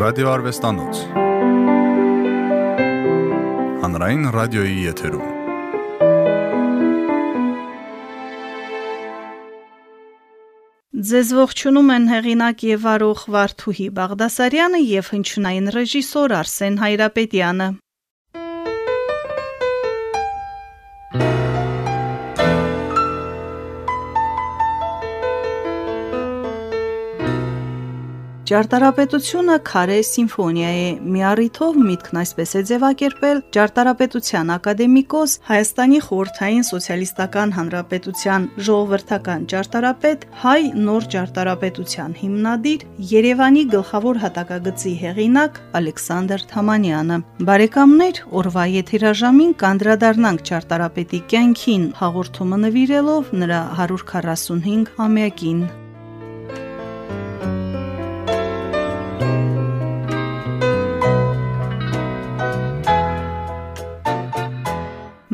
Ռադիոարվեստանոց Հանրային ռադիոյի եթերում Ձեզ ողջունում են հեղինակ եւ արող Վարդուհի Բաղդասարյանը եւ հնչյունային ռեժիսոր Արսեն Հայրապետյանը։ Ճարտարապետությունը քարե սիմֆոնիա է։ Մի առիթով միտքն այսպես է ձևակերպել. Ճարտարապետության ակադեմիկոս Հայաստանի խորհրդային սոցիալիստական հանրապետության ժողովրդական ճարտարապետ հայ նոր ճարտարապետության հիմնադիր Երևանի գլխավոր հատակագծի հեղինակ Ալեքսանդր Թամանյանը։ Բարեկամներ, օրվա եթերաժամին կանդրադառնանք ճարտարապետի կյանքին, հաղորդումը նվիրելով նրա 145 ամյակին։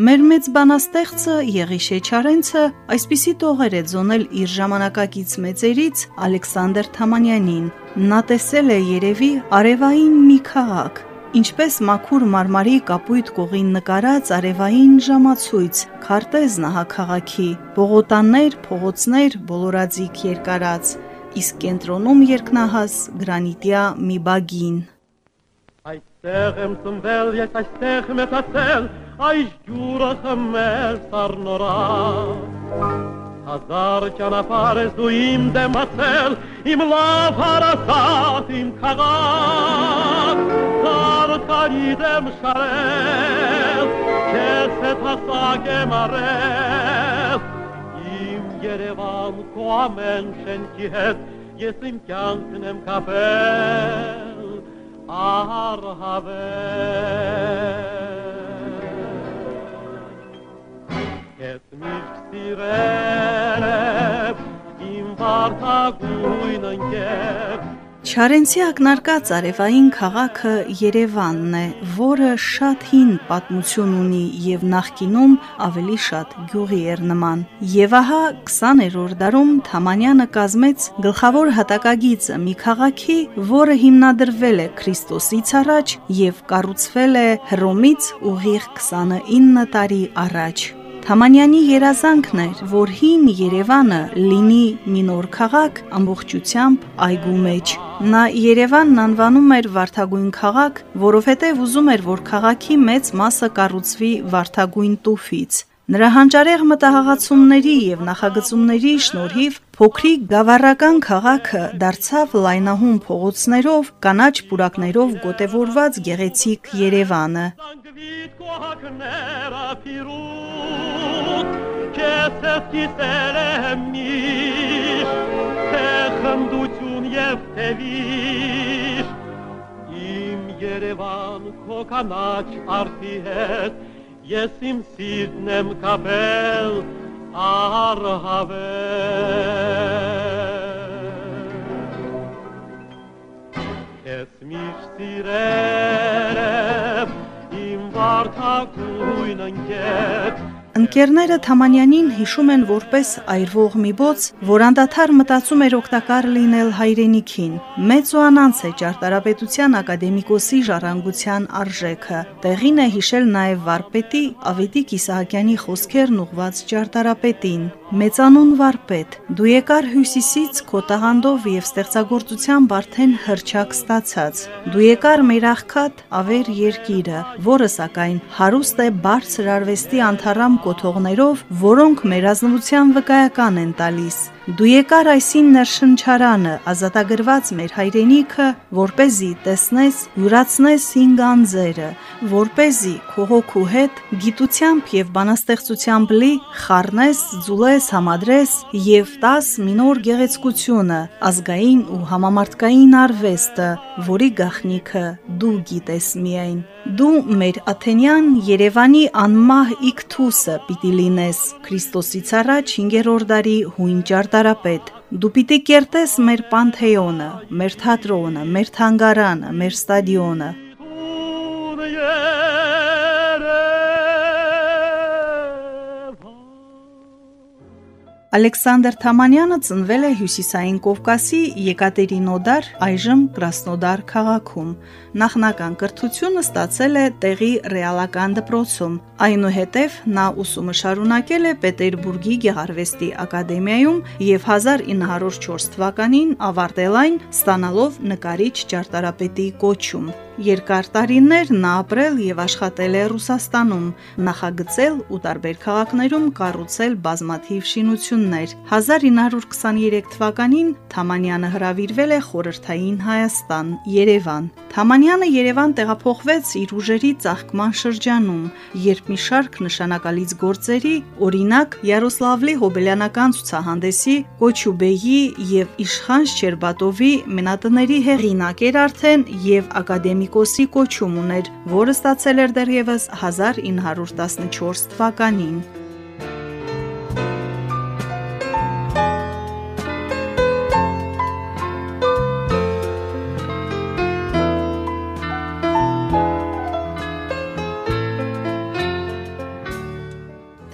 Մեր մեծ բանաստեղծը Եղիշե Չարենցը այսպիսի տողեր է ձոնել իր ժամանակակից մեծերից Ալեքսանդր Թամանյանին։ Նա տեսել է երևի արևային մի քաղաք, ինչպես մաքուր մարմարի կապույտ կողին նկարած արևային ժամացույց, քարտեզ նահաքաղաքի, բողոտաններ, փողոցներ, բոլորաձիգ երկարած, իսկ կենտրոնում երկնահաս գրանիտյա մի բագին։ Այստեղ եմ ծնվել, ես այստեղ մեծացել, այս ջուրը խմել սառնորա Հազար ճանապարհ ես դու իմ դեմացել, իմ լավ հարասատ, իմ քաղաք, Սարքանի դեմ շարել, քեզ հետ հասակ եմ արել, իմ Երևան քո ամեն շենքի հետ, ես իմ կյանքն եմ կապել, առհավել Ես միշտ սիրել եմ իմ վարդագույն ընկեր Չարենցի ակնարկած արևային քաղաքը Երևանն է, որը շատ հին պատմություն ունի եւ նախկինում ավելի շատ գյուղի էր նման։ Եվ ահա 20-րդ դարում Թամանյանը կազմեց գլխավոր հատակագիծը մի քաղաքի, որը հիմնադրվել է Քրիստոսից առաջ եւ կառուցվել է Հռոմից ուղիղ 29 տարի առաջ։ Թամանյանի երազանքն էր, որ հին Երևանը լինի մի նոր քաղաք ամբողջությամբ այգու մեջ։ Նա Երևանն անվանում էր Վարդագույն քաղաք, որովհետև ուզում էր, որ քաղաքի մեծ մասը կառուցվի Վարդագույն տուֆից։ Նրա հանճարեղ մտահղացումների եւ նախագծումների շնորհիվ փոքրիկ գավառական քաղաքը դարձավ լայնահուն փողոցներով, կանաչ պուրակներով գոտևորված գեղեցիկ Երևանը։ Իմ Երևան քո կանաչ արթի հետ ես իմ սիրտն եմ կապել առհավել Ես միշտ սիրել եմ իմ վարդակույն ընկեր Ընկերները Թամանյանին հիշում են որպես այրվող մի բոց, որ անդադար մտածում էր օգտակար լինել հայրենիքին։ Մեծ ու անանց է ճարտարապետության ակադեմիկոսի ժառանգության արժեքը։ Տեղին է հիշել նաև վարպետի Ավետիք Իսահակյանի խոսքերն ուղված ճարտարապետին։ Մեծանուն վարպետ, դու եկար հյուսիսից քո տաղանդով եւ ստեղծագործությամբ արդեն հրճակ ստացած։ Դու եկար մեր աղքատ ավեր երկիրը, որը սակայն հարուստ է բարձր արվեստի անթարամ կոթողներով, որոնք մեր ազնվության վկայական են տալիս։ Դու եկար այսին ներշնչարանը, ազատագրված մեր հայրենիքը, որ เป զի տեսնես, յուրացնես ինգ անձերը, որ เป զի քո հոգու հետ գիտությամբ եւ բանաստեղծությամբ լի խառնես, ձուլես, համադրես եւ տաս մինոր գեղեցկությունը, ազգային ու համամարտկային արվեստը, որի գախնիքը դու գիտես միայն։ Դու մեր Աթենյան Երևանի անմահ իքթուսը պիտի լինես Քրիստոսից առաջ 5-րդ դարի հույն ճարտարապետ։ Դու պիտի կերտես մեր Պանթեոնը, մեր թատրոնը, մեր թանգարանը, մեր ստադիոնը։ Ալեքսանդր Թամանյանը ծնվել է Հյուսիսային Կովկասի Եկատերինոդար, այժմ Կրասնոդար քաղաքում։ Նախնական կրթությունը ստացել է տեղի ռեալական դպրոցում։ Այնուհետև նա ուսումը շարունակել է Պետերբուրգի Գեղարվեստի ակադեմիայում եւ 1904 թվականին ավարտել այն, ստանալով նկարիչ ճարտարապետի կոչում։ Երկար տարիներ նա ապրել եւ աշխատել է Ռուսաստանում, նախագծել ու տարբեր քաղաքներում կառուցել բազմաթիվ շինություններ։ 1923 թվականին Թամանյանը հրավիրվել է խորհրդային Հայաստան, Երևան։ Թամանյանը Երևան տեղափոխվեց իր ուժերի ծաղկման շրջանում, երբ մի շարք նշանակալից գործերի, օրինակ Յարոսլավլի հոբելյանական ցուցահանդեսի, Կոչուբեյի եւ Իշխան Շչերբատովի մենատների հեղինակ էր արդեն եւ ակադեմիկոսի կոչում ուներ, որը ստացել էր դեռևս 1914 թվականին։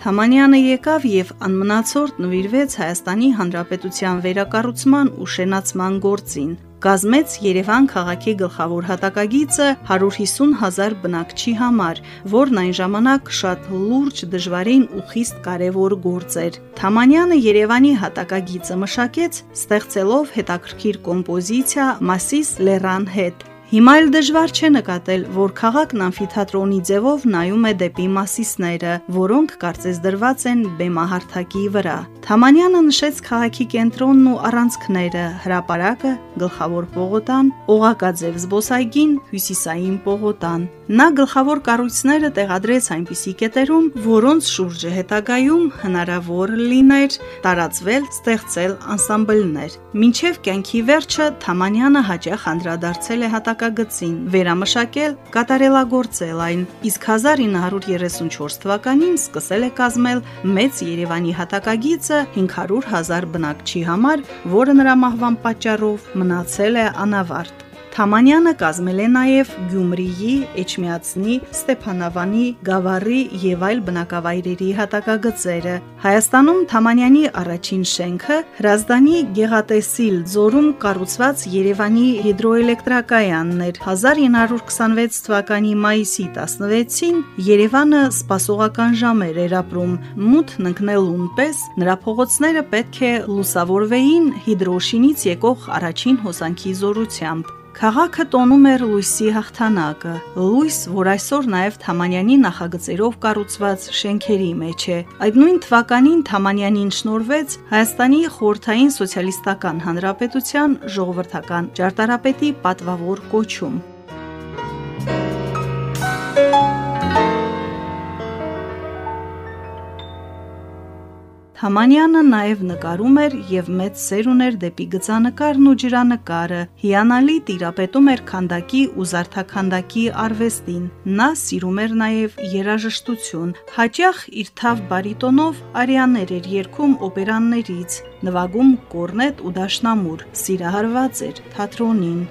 Թամանյանը եկավ եւ անմնացորդ նվիրվեց Հայաստանի Հանրապետության վերակառուցման ու շենացման գործին։ Կազմեց Երևան քաղաքի գլխավոր հատակագիծը 150 հազար բնակչի համար, որն այն ժամանակ շատ լուրջ, դժվարին ու խիստ կարևոր գործ էր։ Թամանյանը Երևանի հատակագիծը մշակեց, ստեղծելով հետաքրքիր կոմպոզիցիա Մասիս Լերան հետ, Հիմա էլ դժվար չէ նկատել, որ քաղաքն ամֆիթատրոնի ձևով նայում է դեպի մասիսները, որոնք կարծես դրված են բեմահարթակի վրա։ Թամանյանը նշեց քաղաքի կենտրոնն ու առանցքները՝ հրապարակը, գլխավոր պողոտան, օղակաձև զբոսայգին, հյուսիսային պողոտան։ Նա գլխավոր կառույցները տեղադրեց այնպիսի կետերում, որոնց շուրջը հետագայում հնարավոր լիներ տարածվել, ստեղծել անսամբլներ։ Մինչև կյանքի վերջը Թամանյանը հաճախ անդրադարձել է հատակագծին, վերամշակել, կատարելագործել այն, իսկ 1934 թվականին սկսել է կազմել Մեծ Երևանի հատակագիծը կառույցը 500 հազար բնակչի համար, որը նրա մահվան պատճառով մնացել է անավարտ։ Թամանյանը կազմել է նաև Գյումրիի, Էջմիածնի, Ստեփանավանի, Գավառի եւ այլ բնակավայրերի հատակագծերը։ Հայաստանում Թամանյանի առաջին շենքը Հրազդանի Գեղատեսիլ ձորում կառուցված Երևանի հիդրոէլեկտրակայանն էր։ 1926 թվականի մայիսի 16-ին Երևանը սպասողական ժամեր էր ապրում։ Մութն ընկնելուն պես նրա փողոցները պետք է լուսավորվեին հիդրոշինից եկող առաջին հոսանքի զորությամբ։ Քաղաքը տոնում էր լույսի հաղթանակը, լույս, որ այսօր նաև Թամանյանի նախագծերով կառուցված շենքերի մեջ է։ Այդ նույն թվականին Թամանյանին շնորվեց Հայաստանի խորհրդային սոցիալիստական հանրապետության ժողովրդական ճարտարապետի պատվավոր կոչում։ Թամանյանը նաև նկարում էր եւ մեծ սեր ուներ դեպի գծանկարն ու ջրանկարը։ Հիանալի տիրապետում էր քանդակի ու զարթաքանդակի արվեստին։ Նա սիրում էր նաև երաժշտություն։ Հաճախ իր թավ բարիտոնով արիաներ էր երգում օպերաններից, նվագում կորնետ ու դաշնամուր։ Սիրահարված էր թատրոնին։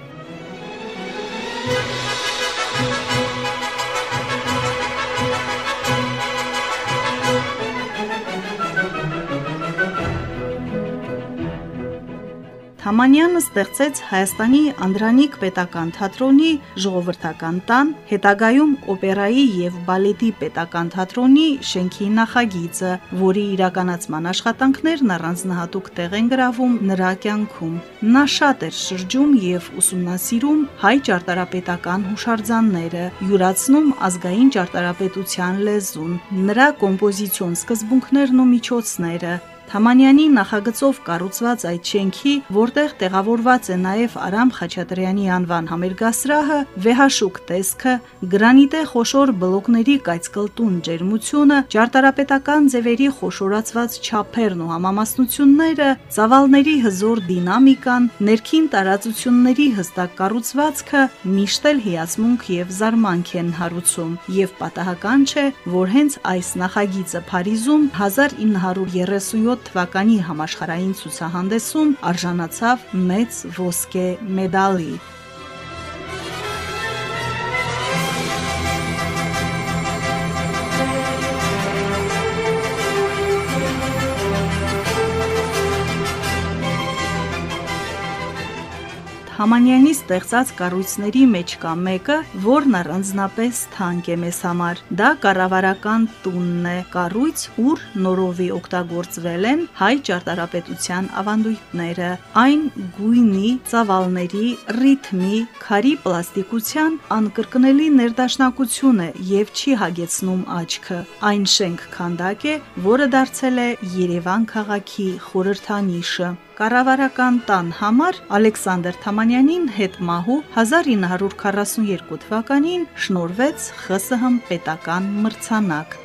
Թամանյանը ստեղծեց Հայաստանի Անդրանիկ պետական թատրոնի ժողովրդական տան, հետագայում օպերայի եւ բալետի պետական թատրոնի շենքի նախագիծը, որի իրականացման աշխատանքներն առանձնահատուկ տեղ են գրավում նրա կյանքում։ Նա շատ էր շրջում եւ ուսումնասիրում հայ ճարտարապետական հուշարձանները, յուրացնում ազգային ճարտարապետության լեզուն, նրա կոմպոզիցիոն սկզբունքներն ու միջոցները, Թամանյանի նախագծով կառուցված այդ շենքի, որտեղ տեղավորված է նաև Արամ Խաչատրյանի անվան համերգասրահը, վեհաշուկ տեսքը, գրանիտե խոշոր բլոկների կայծկլտուն ջերմությունը, ճարտարապետական ձևերի խոշորացված չափերն ու համամասնությունները, ծավալների հզոր դինամիկան, ներքին տարածությունների հստակ կառուցվածքը միշտ էլ հիացմունք եւ զարմանք են հարուցում, եւ պատահական չէ, որ հենց այս նախագիծը Փարիզում 1937 թվականի համաշխարհային ցուցահանդեսում արժանացավ մեծ ոսկե մեդալի։ Թամանյանի ստեղծած կառույցների մեջ կա մեկը, որն առանձնապես թանկ է մեզ համար։ Դա կառավարական տունն է, կառույց, ուր նորովի օգտագործվել են հայ ճարտարապետության ավանդույթները։ Այն գույնի, ծավալների, ռիթմի, քարի պլաստիկության անկրկնելի ներդաշնակություն է եւ չի հագեցնում աչքը։ Այն շենք քանդակ է, որը դարձել է Երևան քաղաքի խորհրդանիշը։ Կառավարական տան համար Ալեքսանդր Թամանյանին հետմահու 1942 թվականին շնորվեց ԽՍՀՄ պետական մրցանակ։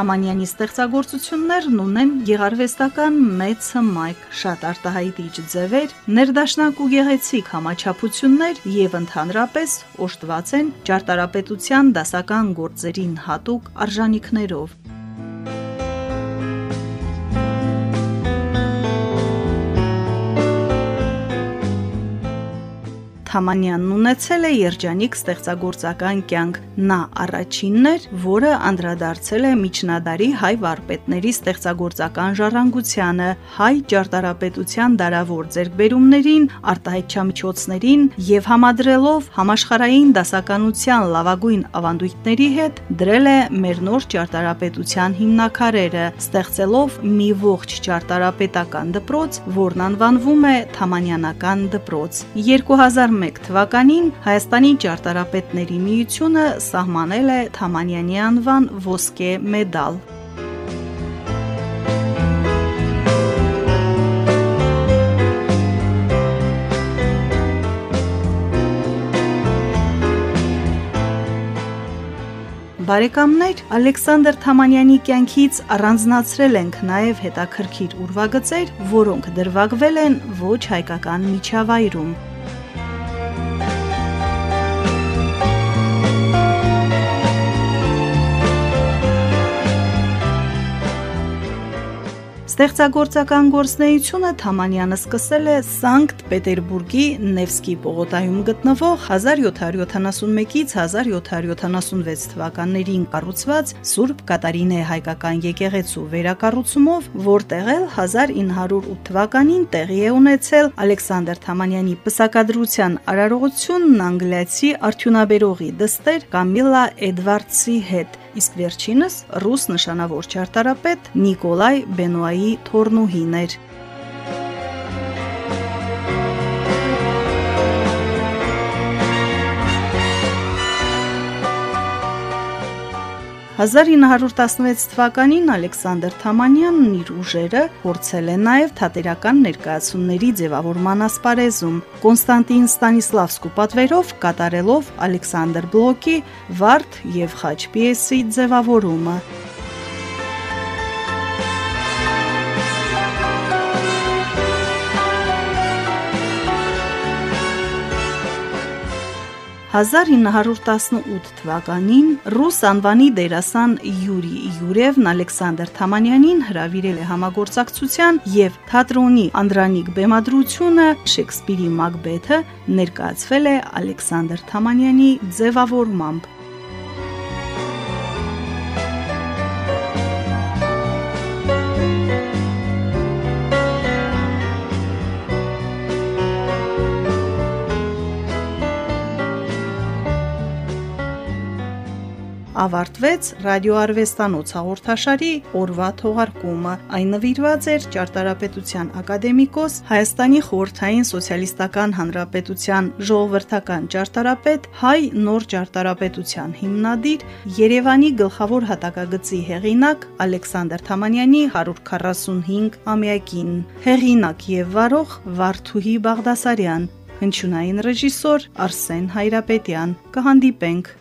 Թամանյանի ստեղծագործություններն ունեն գեղարվեստական մեծ հմայք, շատ արտահայտիչ ձևեր, ներդաշնակ ու գեղեցիկ համաչափություններ եւ ընդհանրապես օժտված են ճարտարապետության դասական գործերին հատուկ արժանինքներով։ Թամանյանն ունեցել է երջանիկ ստեղծագործական կյանք։ Նա առաջինն էր, որը անդրադարձել է միջնադարի հայ վարպետների ստեղծագործական ժառանգությանը, հայ ճարտարապետության դարավոր ձեռքբերումներին, արտահայտչամիջոցներին եւ համադրելով համաշխարային դասականության լավագույն ավանդույթների հետ դրել է մեր նոր ճարտարապետության հիմնակարերը, ստեղծելով մի ողջ ճարտարապետական դպրոց, որն անվանվում է Թամանյանական դպրոց։ 2000 2001 թվականին Հայաստանի ճարտարապետների միությունը սահմանել է Թամանյանի անվան ոսկե մեդալ։ 1 Բարեկամներ Ալեքսանդր Թամանյանի կյանքից առանձնացրել ենք նաև հետաքրքիր ուրվագծեր, որոնք դրվագվել են ոչ հայկական միջավայրում։ Ստեղծագործական գործնեությունը Թամանյանը սկսել է Սանկտ Պետերբուրգի Նևսկի պողոտայում գտնվող 1771-ից 1776 թվականներին կառուցված Սուրբ Կատարինե հայկական եկեղեցու վերակառուցումով, որտեղ էլ 1908 թվականին տեղի է ունեցել Ալեքսանդր Թամանյանի պսակադրության արարողությունն անգլիացի արդյունաբերողի դստեր Կամիլա Էդվարդսի հետ իսկ վերջինս ռուս նշանավոր ճարտարապետ Նիկոլայ Բենուայի թորնուհին էր։ 1916 թվականին Ալեքսանդր Թամանյանն իր ուժերը փորձել է նաև թատերական ներկայացումների ձևավորման ասպարեզում Կոնստանտին Ստանիսլավսկու պատվերով կատարելով Ալեքսանդր Բլոկի Վարդ եւ Խաչ պիեսի ձևավորումը։ 1918 թվականին ռուս անվանի դերասան Յուրի Յուրևն Ալեքսանդր Թամանյանին հրավիրել է համագործակցության եւ թատրոնի Անդրանիկ բեմադրությունը Շեքսպիրի Մակբեթը ներկայացվել է Ալեքսանդր Թամանյանի ձևավորմամբ ավարտվեց ռադիոարվեստանոց հաղորդաշարի օրվա թողարկումը։ Այն նվիրված էր ճարտարապետության ակադեմիկոս Հայաստանի խորհրդային սոցիալիստական հանրապետության ժողովրդական ճարտարապետ հայ նոր ճարտարապետության հիմնադիր Երևանի գլխավոր հատակագծի հեղինակ Ալեքսանդր Թամանյանի 145 ամյակին։ Հեղինակ եւ վարող Վարդուհի Բաղդասարյան հնչյունային ռեժիսոր Արսեն Հայրապետյան։ Կհանդիպենք